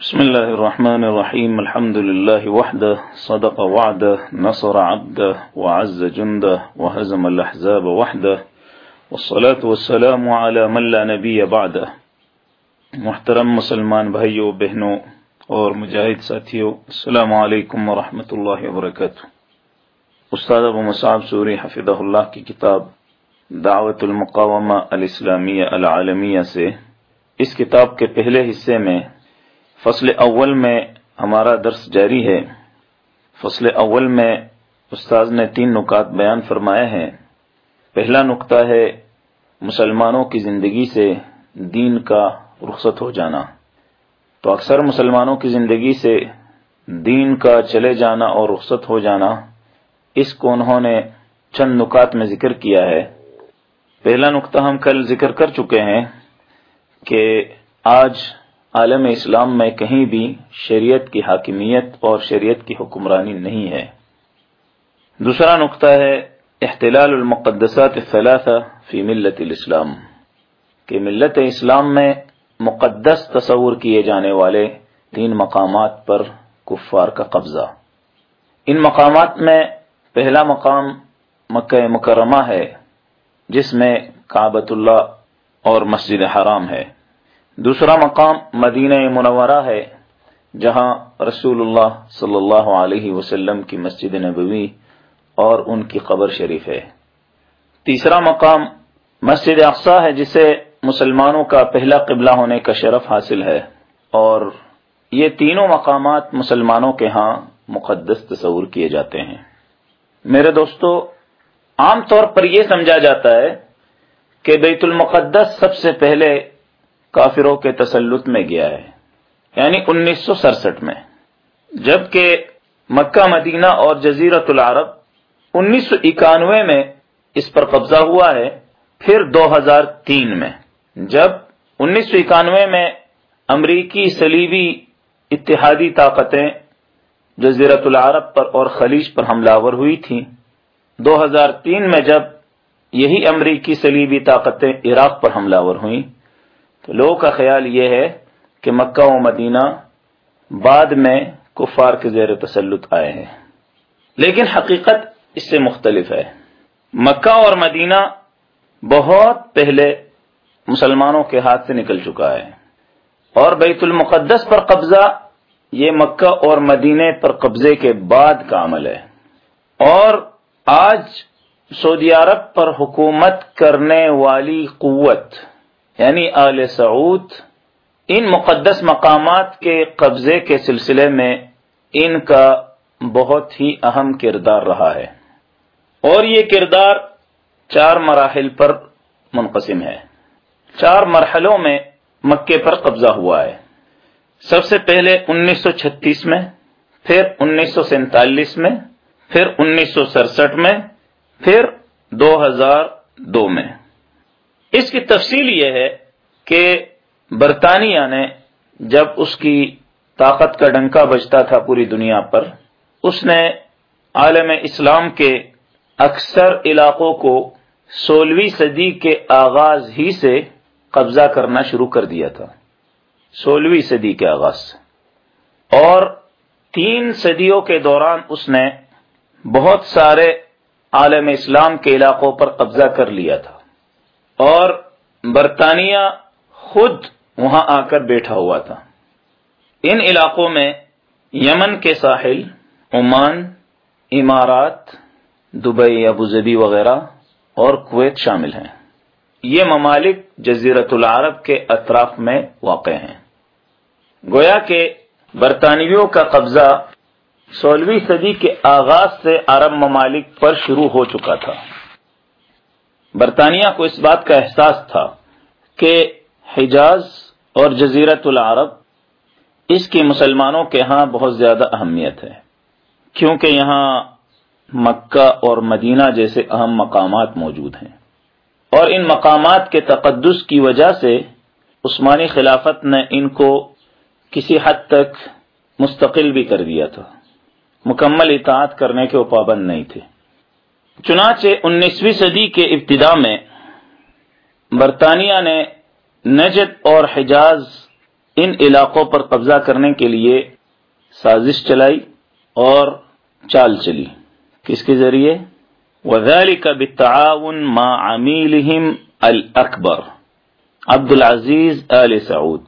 بسم الله الرحمن الرحيم. الحمد لله وحده. صدق وعده. نصر عبده. وعز جنده. وهزم الأحزاب وحده. والصلاة والسلام على من لا نبي بعده. محترم مسلمان بھائیوں بہنوں اور مجاہد ساتھیوں السلام علیکم ورحمۃ اللہ وبرکاتہ. استاد ابو مصعب سوری حفظہ اللہ کی کتاب دعوت المقامہ الاسلامیہ العالمیہ سے اس کتاب کے پہلے حصے میں فصل اول میں ہمارا درس جاری ہے۔ فصل اول میں استاذ نے تین نکات بیان فرمائے ہیں۔ پہلا نقطہ ہے، مسلمانوں کی زندگی سے دین کا رخصت ہو جانا۔ تو اکثر مسلمانوں کی زندگی سے دین کا چلے جانا اور رخصت ہو جانا، اس کو انہوں نے چند نکات میں ذکر کیا ہے۔ پہلا نقطہ ہم کل ذکر کر چکے ہیں کہ آج عالم اسلام میں کہیں بھی شریعت کی حاکمیت اور شریعت کی حکمرانی نہیں ہے۔ دوسرا نقطہ ہے احتلال المقدسات الثلاثہ فی ملت الاسلام، کہ ملت اسلام میں مقدس تصور کیے جانے والے تین مقامات پر کفار کا قبضہ۔ ان مقامات میں پہلا مقام مکہ مکرمہ ہے، جس میں کعبۃ اللہ اور مسجد حرام ہے۔ دوسرا مقام مدینہ منورہ ہے، جہاں رسول اللہ صلی اللہ علیہ وسلم کی مسجد نبوی اور ان کی قبر شریف ہے۔ تیسرا مقام مسجد اقسا ہے، جسے مسلمانوں کا پہلا قبلہ ہونے کا شرف حاصل ہے۔ اور یہ تینوں مقامات مسلمانوں کے ہاں مقدس تصور کیے جاتے ہیں۔ میرے دوستو، عام طور پر یہ سمجھا جاتا ہے کہ بیت المقدس سب سے پہلے کافروں کے تسلط میں گیا ہے۔ یعنی انیس سو سڑسٹھ میں۔ جبکہ مکہ، مدینہ اور جزیرت العرب انیس سو اکانوے میں اس پر قبضہ ہوا ہے، پھر دو ہزار تین میں۔ جب انیس سو اکانوے میں امریکی سلیبی اتحادی طاقتیں جزیرت العرب پر اور خلیج پر حملہ ور ہوئی تھیں، دو ہزار تین میں جب یہی امریکی سلیبی طاقتیں عراق پر حملہ ور ہوئیں تو لوگوں کا خیال یہ ہے کہ مکہ و مدینہ بعد میں کفار کے زیر تسلط آئے ہیں۔ لیکن حقیقت اس سے مختلف ہے۔ مکہ اور مدینہ بہت پہلے مسلمانوں کے ہاتھ سے نکل چکا ہے۔ اور بیت المقدس پر قبضہ یہ مکہ اور مدینے پر قبضے کے بعد کا عمل ہے۔ اور آج سعودی عرب پر حکومت کرنے والی قوت یعنی آل سعود، ان مقدس مقامات کے قبضے کے سلسلے میں ان کا بہت ہی اہم کردار رہا ہے۔ اور یہ کردار چار مراحل پر منقسم ہے۔ چار مرحلوں میں مکے پر قبضہ ہوا ہے۔ سب سے پہلے انیس سو چھتیس میں، پھر انیس سو سینتالیس میں، پھر انیس سو سڑسٹھ میں، پھر دو ہزار دو میں۔ اس کی تفصیل یہ ہے کہ برطانیہ نے جب اس کی طاقت کا ڈنکا بجتا تھا پوری دنیا پر، اس نے عالم اسلام کے اکثر علاقوں کو سولہویں صدی کے آغاز ہی سے قبضہ کرنا شروع کر دیا تھا۔ سولہویں صدی کے آغاز سے۔ اور تین صدیوں کے دوران اس نے بہت سارے عالم اسلام کے علاقوں پر قبضہ کر لیا تھا۔ اور برطانیہ خود وہاں آ کر بیٹھا ہوا تھا۔ ان علاقوں میں یمن کے ساحل، Oman, Emirates, Dubai Abu Dhabi وغیرہ اور کویت شامل ہیں۔ یہ ممالک جزیرت العرب کے اطراف میں واقع ہیں۔ گویا کہ برطانویوں کا قبضہ سولہویں صدی کے آغاز سے عرب ممالک پر شروع ہو چکا تھا۔ برطانیہ کو اس بات کا احساس تھا کہ حجاز اور جزیرت العرب اس کی مسلمانوں کے ہاں بہت زیادہ اہمیت ہے، کیونکہ یہاں مکہ اور مدینہ جیسے اہم مقامات موجود ہیں۔ اور ان مقامات کے تقدس کی وجہ سے عثمانی خلافت نے ان کو کسی حد تک مستقل بھی کر دیا تھا۔ مکمل اطاعت کرنے کے وہ پابند نہیں تھے۔ چنانچہ انیسویں صدی کے ابتدا میں برطانیہ نے نجد اور حجاز ان علاقوں پر قبضہ کرنے کے لیے سازش چلائی اور چال چلی۔ کس کے ذریعے؟ وذلك بالتعاون مع عميلهم الأكبر۔ عبد العزيز آل سعود،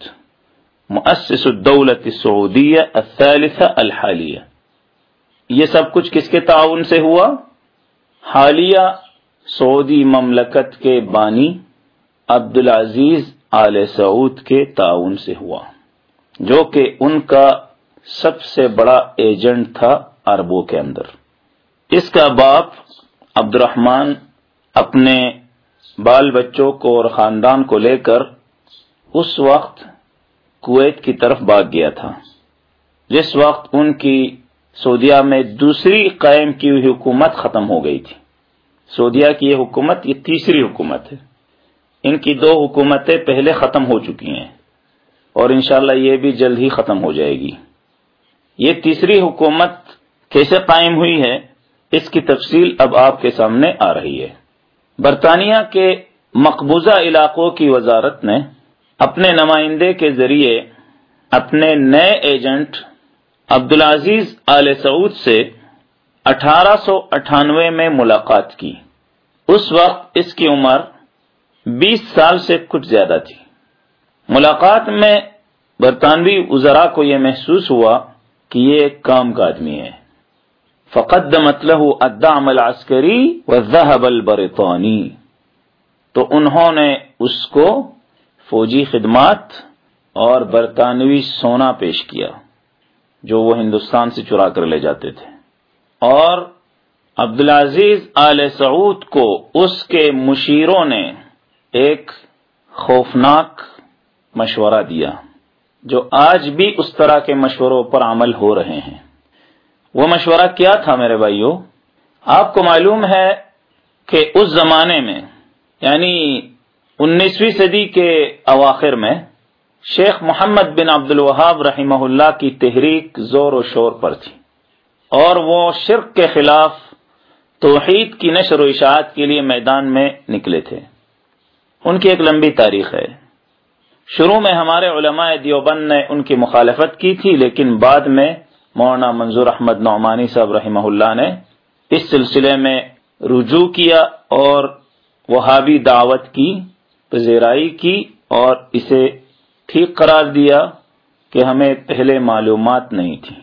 مؤسس الدولة السعودية الثالثة یہ سب کچھ کس کے تعاون سے ہوا؟ حالیہ سعودی مملکت کے بانی عبد العزیز آل سعود کے تعاون سے ہوا، جو کہ ان کا سب سے بڑا ایجنٹ تھا عربوں کے اندر۔ اس کا باپ عبد الرحمان اپنے بال بچوں کو اور خاندان کو لے کر اس وقت کویت کی طرف بھاگ گیا تھا، جس وقت ان کی سعودیہ میں دوسری قائم کی ہوئی حکومت ختم ہو گئی تھی۔ سعودیہ کی یہ حکومت یہ تیسری حکومت ہے۔ ان کی دو حکومتیں پہلے ختم ہو چکی ہیں اور انشاءاللہ یہ بھی جلد ہی ختم ہو جائے گی۔ یہ تیسری حکومت کیسے قائم ہوئی ہے، اس کی تفصیل اب آپ کے سامنے آ رہی ہے۔ برطانیہ کے مقبوضہ علاقوں کی وزارت نے اپنے نمائندے کے ذریعے اپنے نئے ایجنٹ عبدالعزیز آل سعود سے اٹھارہ سو اٹھانوے میں ملاقات کی۔ اس وقت اس کی عمر بیس سال سے کچھ زیادہ تھی۔ ملاقات میں برطانوی وزراء کو یہ محسوس ہوا کہ یہ ایک کام کا آدمی ہے۔ فقدمت له الدعم العسکری والذهب البرطانی۔ تو انہوں نے اس کو فوجی خدمات اور برطانوی سونا پیش کیا۔ جو وہ ہندوستان سے چرا کر لے جاتے تھے۔ اور عبدالعزیز آل سعود کو اس کے مشیروں نے ایک خوفناک مشورہ دیا، جو آج بھی اس طرح کے مشوروں پر عمل ہو رہے ہیں۔ وہ مشورہ کیا تھا میرے بھائیوں آپ کو معلوم ہے کہ اس زمانے میں یعنی انیسویں صدی کے اواخر میں شیخ محمد بن عبد الوہاب رحمہ اللہ کی تحریک زور و شور پر تھی۔ اور وہ شرک کے خلاف توحید کی نشر و اشاعت کے لیے میدان میں نکلے تھے۔ ان کی ایک لمبی تاریخ ہے۔ شروع میں ہمارے علماء دیوبند نے ان کی مخالفت کی تھی، لیکن بعد میں مولانا منظور احمد نعمانی صاحب رحمہ اللہ نے اس سلسلے میں رجوع کیا اور وہابی دعوت کی، پذیرائی کی اور اسے ٹھیک قرار دیا کہ ہمیں پہلے معلومات نہیں تھی۔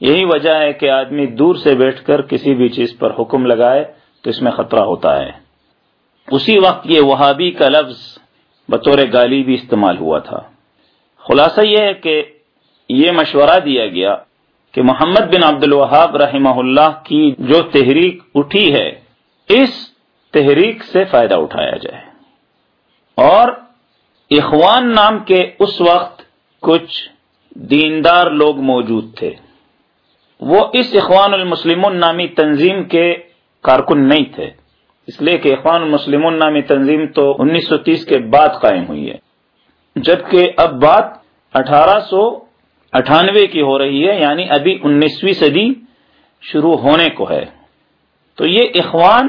یہی وجہ ہے کہ آدمی دور سے بیٹھ کر کسی بھی چیز پر حکم لگائے تو اس میں خطرہ ہوتا ہے۔ اسی وقت یہ وہابی کا لفظ بطور گالی بھی استعمال ہوا تھا۔ خلاصہ یہ ہے کہ یہ مشورہ دیا گیا کہ محمد بن عبد الوہاب رحمہ اللہ کی جو تحریک اٹھی ہے، اس تحریک سے فائدہ اٹھایا جائے۔ اور اخوان نام کے اس وقت کچھ دیندار لوگ موجود تھے۔ وہ اس اخوان المسلم نامی تنظیم کے کارکن نہیں تھے۔ اس لیے کہ اخوان المسلم نامی تنظیم تو انیس سو تیس کے بعد قائم ہوئی ہے۔ جبکہ اب بات اٹھارہ سو اٹھانوے کی ہو رہی ہے یعنی ابھی انیسویں صدی شروع ہونے کو ہے۔ تو یہ اخوان،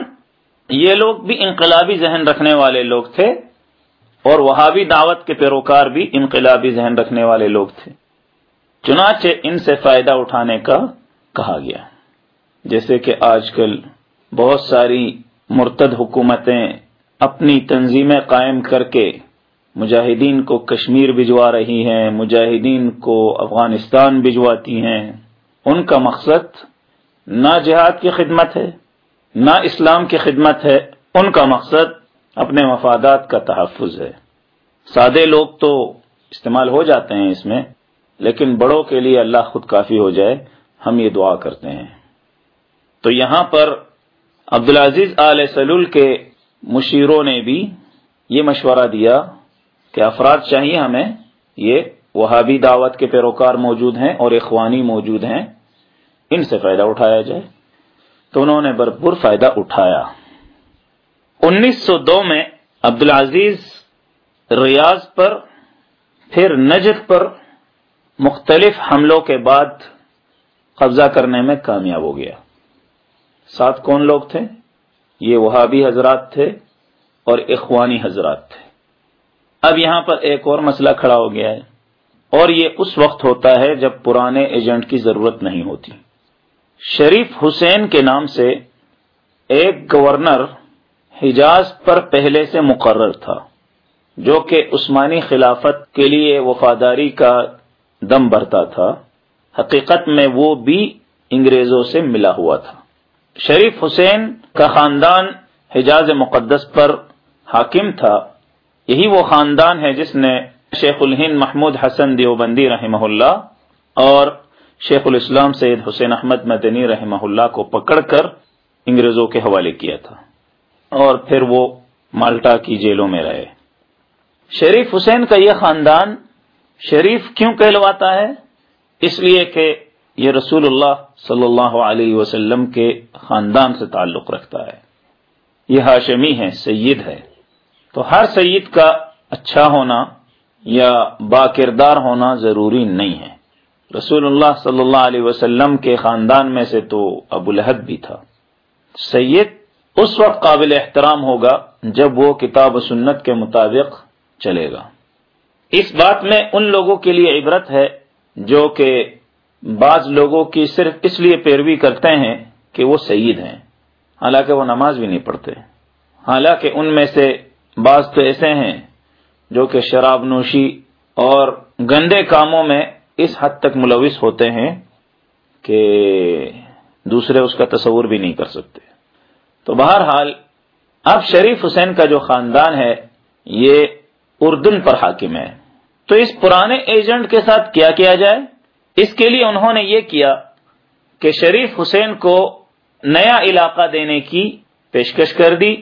یہ لوگ بھی انقلابی ذہن رکھنے والے لوگ تھے۔ اور وہابی دعوت کے پیروکار بھی انقلابی ذہن رکھنے والے لوگ تھے۔ چنانچہ ان سے فائدہ اٹھانے کا کہا گیا۔ جیسے کہ آج کل بہت ساری مرتد حکومتیں اپنی تنظیمیں قائم کر کے مجاہدین کو کشمیر بھجوا رہی ہیں، مجاہدین کو افغانستان بھجواتی ہیں۔ ان کا مقصد نہ جہاد کی خدمت ہے، نہ اسلام کی خدمت ہے۔ ان کا مقصد اپنے مفادات کا تحفظ ہے۔ سادے لوگ تو استعمال ہو جاتے ہیں اس میں، لیکن بڑوں کے لیے اللہ خود کافی ہو جائے، ہم یہ دعا کرتے ہیں۔ تو یہاں پر عبدالعزیز آل سلول کے مشیروں نے بھی یہ مشورہ دیا کہ افراد چاہیے ہمیں، یہ وہابی دعوت کے پیروکار موجود ہیں اور اخوانی موجود ہیں، ان سے فائدہ اٹھایا جائے۔ تو انہوں نے بھرپور فائدہ اٹھایا۔ انیس سو دو میں عبدالعزیز ریاض پر، پھر نجد پر مختلف حملوں کے بعد قبضہ کرنے میں کامیاب ہو گیا۔ ساتھ کون لوگ تھے؟ یہ وہابی حضرات تھے اور اخوانی حضرات تھے۔ اب یہاں پر ایک اور مسئلہ کھڑا ہو گیا ہے اور یہ اس وقت ہوتا ہے جب پرانے ایجنٹ کی ضرورت نہیں ہوتی۔ شریف حسین کے نام سے ایک گورنر حجاز پر پہلے سے مقرر تھا، جو کہ عثمانی خلافت کے لیے وفاداری کا دم بھرتا تھا۔ حقیقت میں وہ بھی انگریزوں سے ملا ہوا تھا۔ شریف حسین کا خاندان حجاز مقدس پر حاکم تھا۔ یہی وہ خاندان ہے جس نے شیخ الہند محمود حسن دیوبندی رحمہ اللہ اور شیخ الاسلام سید حسین احمد مدنی رحمہ اللہ کو پکڑ کر انگریزوں کے حوالے کیا تھا۔ اور پھر وہ مالٹا کی جیلوں میں رہے۔ شریف حسین کا یہ خاندان شریف کیوں کہلواتا ہے؟ اس لیے کہ یہ رسول اللہ صلی اللہ علیہ وسلم کے خاندان سے تعلق رکھتا ہے۔ یہ ہاشمی ہے سید ہے تو ہر سید کا اچھا ہونا یا با کردار ہونا ضروری نہیں ہے۔ رسول اللہ صلی اللہ علیہ وسلم کے خاندان میں سے تو ابو لہب بھی تھا۔ سید اس وقت قابل احترام ہوگا جب وہ کتاب و سنت کے مطابق چلے گا۔ اس بات میں ان لوگوں کے لیے عبرت ہے جو کہ بعض لوگوں کی صرف اس لیے پیروی کرتے ہیں کہ وہ سعید ہیں، حالانکہ وہ نماز بھی نہیں پڑھتے۔ حالانکہ ان میں سے بعض تو ایسے ہیں جو کہ شراب نوشی اور گندے کاموں میں اس حد تک ملوث ہوتے ہیں کہ دوسرے اس کا تصور بھی نہیں کر سکتے۔ تو بہرحال اب شریف حسین کا جو خاندان ہے، یہ اردن پر حاکم ہے۔ تو اس پرانے ایجنٹ کے ساتھ کیا کیا جائے؟ اس کے لیے انہوں نے یہ کیا کہ شریف حسین کو نیا علاقہ دینے کی پیشکش کر دی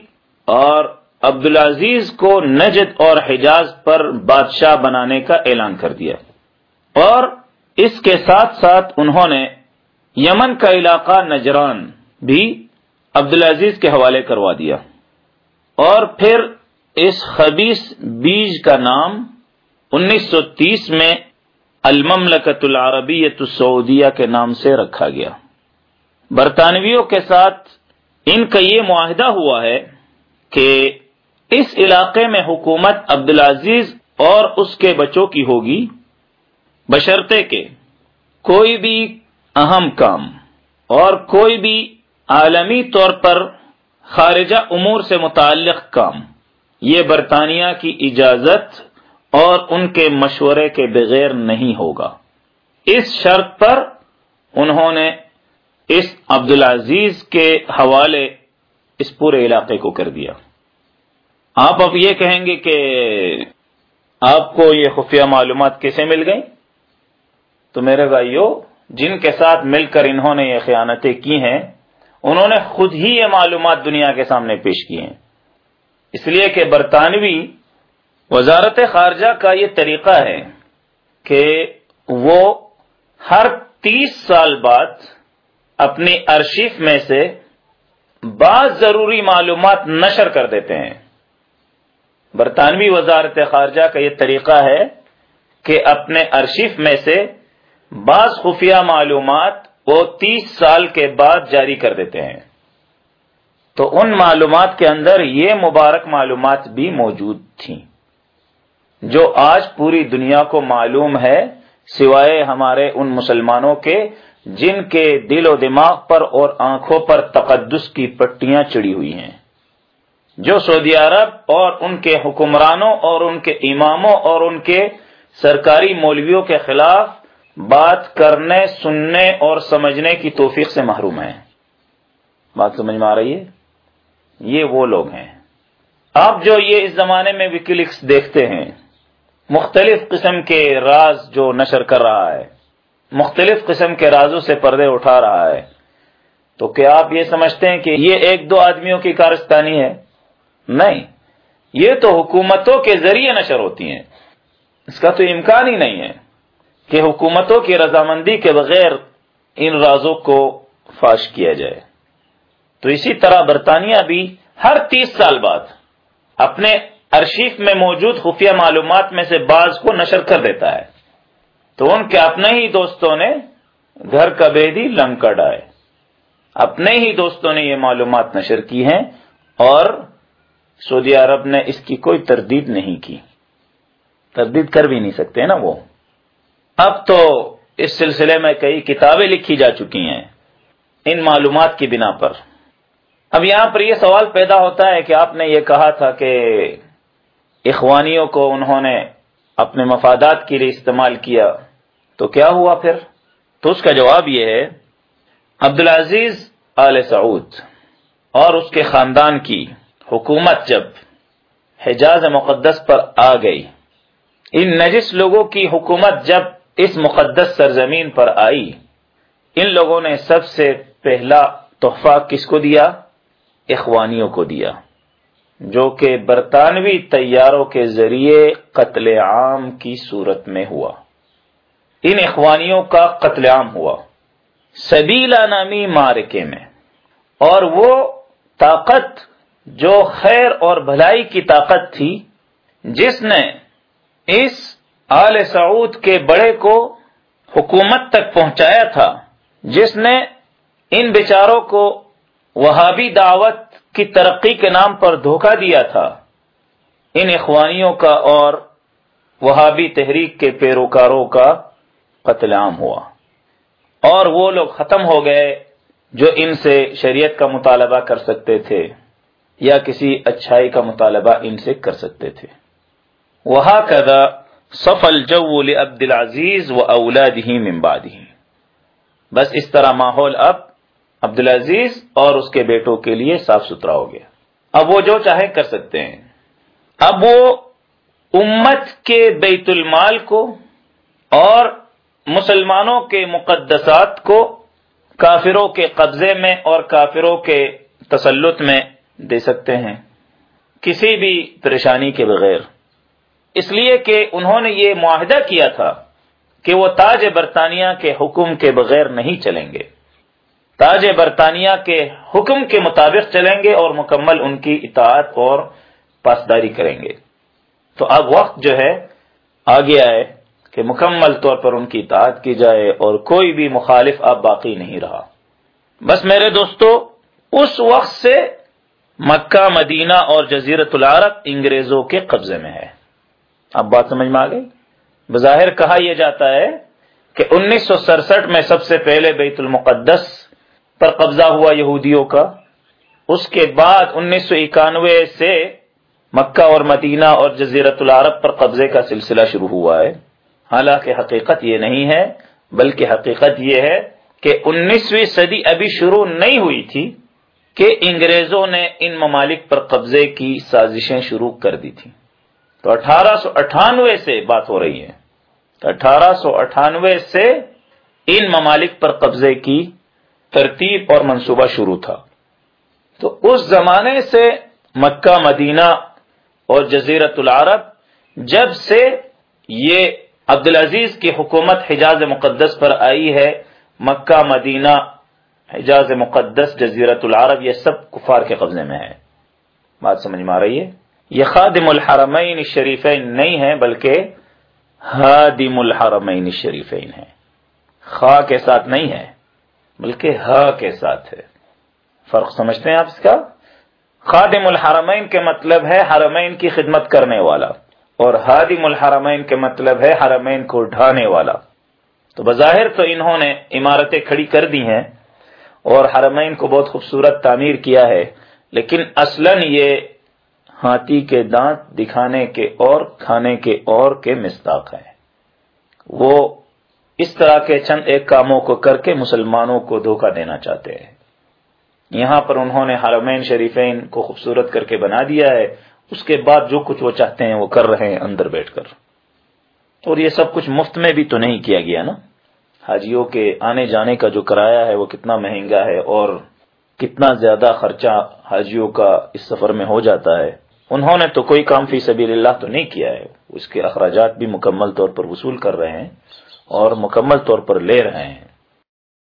اور عبدالعزیز کو نجد اور حجاز پر بادشاہ بنانے کا اعلان کر دیا۔ اور اس کے ساتھ ساتھ انہوں نے یمن کا علاقہ نجران بھی عبدالعزیز کے حوالے کروا دیا۔ اور پھر اس خبیص بیج کا نام انیس سو تیس میں المملکت العربیت السعودیہ کے نام سے رکھا گیا۔ برطانویوں کے ساتھ ان کا یہ معاہدہ ہوا ہے کہ اس علاقے میں حکومت عبدالعزیز اور اس کے بچوں کی ہوگی، بشرطے کے کوئی بھی اہم کام اور کوئی بھی عالمی طور پر خارجہ امور سے متعلق کام۔ یہ برطانیہ کی اجازت اور ان کے مشورے کے بغیر نہیں ہوگا۔ اس شرط پر انہوں نے اس عبدالعزیز کے حوالے اس پورے علاقے کو کر دیا۔ آپ اب یہ کہیں گے کہ آپ کو یہ خفیہ معلومات کیسے مل گئی تو میرے بھائیو، جن کے ساتھ مل کر انہوں نے یہ خیانتیں کی ہیں انہوں نے خود ہی یہ معلومات دنیا کے سامنے پیش کی ہیں۔ اس لیے کہ برطانوی وزارت خارجہ کا یہ طریقہ ہے کہ وہ ہر تیس سال بعد اپنی ارشیف میں سے بعض ضروری معلومات نشر کر دیتے ہیں۔ برطانوی وزارت خارجہ کا یہ طریقہ ہے کہ اپنے ارشیف میں سے بعض خفیہ معلومات وہ تیس سال کے بعد جاری کر دیتے ہیں۔ تو ان معلومات کے اندر یہ مبارک معلومات بھی موجود تھیں۔ جو آج پوری دنیا کو معلوم ہے، سوائے ہمارے ان مسلمانوں کے، جن کے دل و دماغ پر اور آنکھوں پر تقدس کی پٹیاں چڑی ہوئی ہیں۔ جو سعودی عرب اور ان کے حکمرانوں اور ان کے اماموں اور ان کے سرکاری مولویوں کے خلاف بات کرنے، سننے اور سمجھنے کی توفیق سے محروم ہیں۔ بات سمجھ میں آ رہی ہے؟ یہ وہ لوگ ہیں۔ آپ جو یہ اس زمانے میں وکیلکس دیکھتے ہیں، مختلف قسم کے راز جو نشر کر رہا ہے، مختلف قسم کے رازوں سے پردے اٹھا رہا ہے۔ تو کیا آپ یہ سمجھتے ہیں کہ یہ ایک دو آدمیوں کی کارستانی ہے؟ نہیں۔ یہ تو حکومتوں کے ذریعے نشر ہوتی ہیں۔ اس کا تو امکان ہی نہیں ہے۔ کہ حکومتوں کی رضامندی کے بغیر ان رازوں کو فاش کیا جائے۔ تو اسی طرح برطانیہ بھی ہر تیس سال بعد اپنے ارشیف میں موجود خفیہ معلومات میں سے بعض کو نشر کر دیتا ہے۔ تو ان کے اپنے ہی دوستوں نے گھر کا بیدی لنگ کر ڈائے اپنے ہی دوستوں نے یہ معلومات نشر کی ہیں اور سعودی عرب نے اس کی کوئی تردید نہیں کی۔ تردید کر بھی نہیں سکتے نا وہ۔ اب تو اس سلسلے میں کئی کتابیں لکھی جا چکی ہیں ان معلومات کی بنا پر۔ اب یہاں پر یہ سوال پیدا ہوتا ہے کہ آپ نے یہ کہا تھا کہ اخوانیوں کو انہوں نے اپنے مفادات کے لیے استعمال کیا، تو کیا ہوا پھر؟ تو اس کا جواب یہ ہے، عبدالعزیز آل سعود اور اس کے خاندان کی حکومت جب حجاز مقدس پر آ گئی، ان نجس لوگوں کی حکومت جب اس مقدس سرزمین پر آئی۔ ان لوگوں نے سب سے پہلا تحفہ کس کو دیا؟ اخوانیوں کو دیا۔ جو کہ برطانوی طیاروں کے ذریعے قتل عام کی صورت میں ہوا۔ ان اخوانیوں کا قتل عام ہوا۔ سبیلا نامی مارکے میں۔ اور وہ طاقت جو خیر اور بھلائی کی طاقت تھی، جس نے اس آل سعود کے بڑے کو حکومت تک پہنچایا تھا، جس نے ان بیچاروں کو وہابی دعوت کی ترقی کے نام پر دھوکہ دیا تھا۔ ان اخوانیوں کا اور وہابی تحریک کے پیروکاروں کا قتل عام ہوا۔ اور وہ لوگ ختم ہو گئے جو ان سے شریعت کا مطالبہ کر سکتے تھے یا کسی اچھائی کا مطالبہ ان سے کر سکتے تھے۔ وہاں کدا سفل جو عبد العزیز و اولاد ہی ممباد ہی بس اس طرح ماحول اب عبد العزیز اور اس کے بیٹوں کے لیے صاف ستھرا ہو گیا۔ اب وہ جو چاہے کر سکتے ہیں۔ اب وہ امت کے بیت المال کو اور مسلمانوں کے مقدسات کو کافروں کے قبضے میں اور کافروں کے تسلط میں دے سکتے ہیں۔ کسی بھی پریشانی کے بغیر۔ اس لیے کہ انہوں نے یہ معاہدہ کیا تھا کہ وہ تاج برطانیہ کے حکم کے بغیر نہیں چلیں گے۔ تاج برطانیہ کے حکم کے مطابق چلیں گے اور مکمل ان کی اطاعت اور پاسداری کریں گے۔ تو اب وقت جو ہے، آگے آئے کہ مکمل طور پر ان کی اطاعت کی جائے اور کوئی بھی مخالف اب باقی نہیں رہا۔ بس میرے دوستو، اس وقت سے مکہ، مدینہ اور جزیرت العرب انگریزوں کے قبضے میں ہے۔ اب بات سمجھ میں آ گئی؟ بظاہر کہا یہ جاتا ہے کہ انیس سو سڑسٹھ میں سب سے پہلے بیت المقدس پر قبضہ ہوا یہودیوں کا، اس کے بعد انیس سو اکانوے سے مکہ اور مدینہ اور جزیرت العرب پر قبضے کا سلسلہ شروع ہوا ہے۔ حالانکہ حقیقت یہ نہیں ہے، بلکہ حقیقت یہ ہے کہ انیسویں صدی ابھی شروع نہیں ہوئی تھی کہ انگریزوں نے ان ممالک پر قبضے کی سازشیں شروع کر دی تھی تو اٹھارہ سو اٹھانوے سے بات ہو رہی ہے۔ اٹھارہ سو اٹھانوے سے ان ممالک پر قبضے کی ترتیب اور منصوبہ شروع تھا۔ تو اس زمانے سے مکہ، مدینہ اور جزیرت العرب جب سے یہ عبدالعزیز کی حکومت حجاز مقدس پر آئی ہے، مکہ، مدینہ، حجاز مقدس جزیرت العرب، یہ سب کفار کے قبضے میں ہے بات سمجھ میں آ رہی ہے؟ یہ خادم الحرمین الشریفین نہیں ہے بلکہ ہادم الحرمین الشریفین ہے خا کے ساتھ نہیں ہے بلکہ ہا کے ساتھ ہے فرق سمجھتے ہیں آپ اس کا؟ خادم الحرمین کے مطلب ہے حرمین کی خدمت کرنے والا، اور ہادم الحرمین کے مطلب ہے حرمین کو ڈھانے والا۔ تو بظاہر تو انہوں نے عمارتیں کھڑی کر دی ہیں، اور حرمین کو بہت خوبصورت تعمیر کیا ہے، لیکن اصلا یہ ہاتھی کے دانت دکھانے کے اور کھانے کے اور کے مستاق ہیں۔ وہ اس طرح کے چند ایک کاموں کو کر کے مسلمانوں کو دھوکہ دینا چاہتے ہیں۔ یہاں پر انہوں نے حرمین شریفین کو خوبصورت کر کے بنا دیا ہے۔ اس کے بعد جو کچھ وہ چاہتے ہیں وہ کر رہے ہیں اندر بیٹھ کر۔ اور یہ سب کچھ مفت میں بھی تو نہیں کیا گیا نا؟ حاجیوں کے آنے جانے کا جو کرایہ ہے وہ کتنا مہنگا ہے اور کتنا زیادہ خرچہ حاجیوں کا اس سفر میں ہو جاتا ہے۔ انہوں نے تو کوئی کام فی سبیل اللہ تو نہیں کیا ہے۔ اس کے اخراجات بھی مکمل طور پر وصول کر رہے ہیں اور مکمل طور پر لے رہے ہیں۔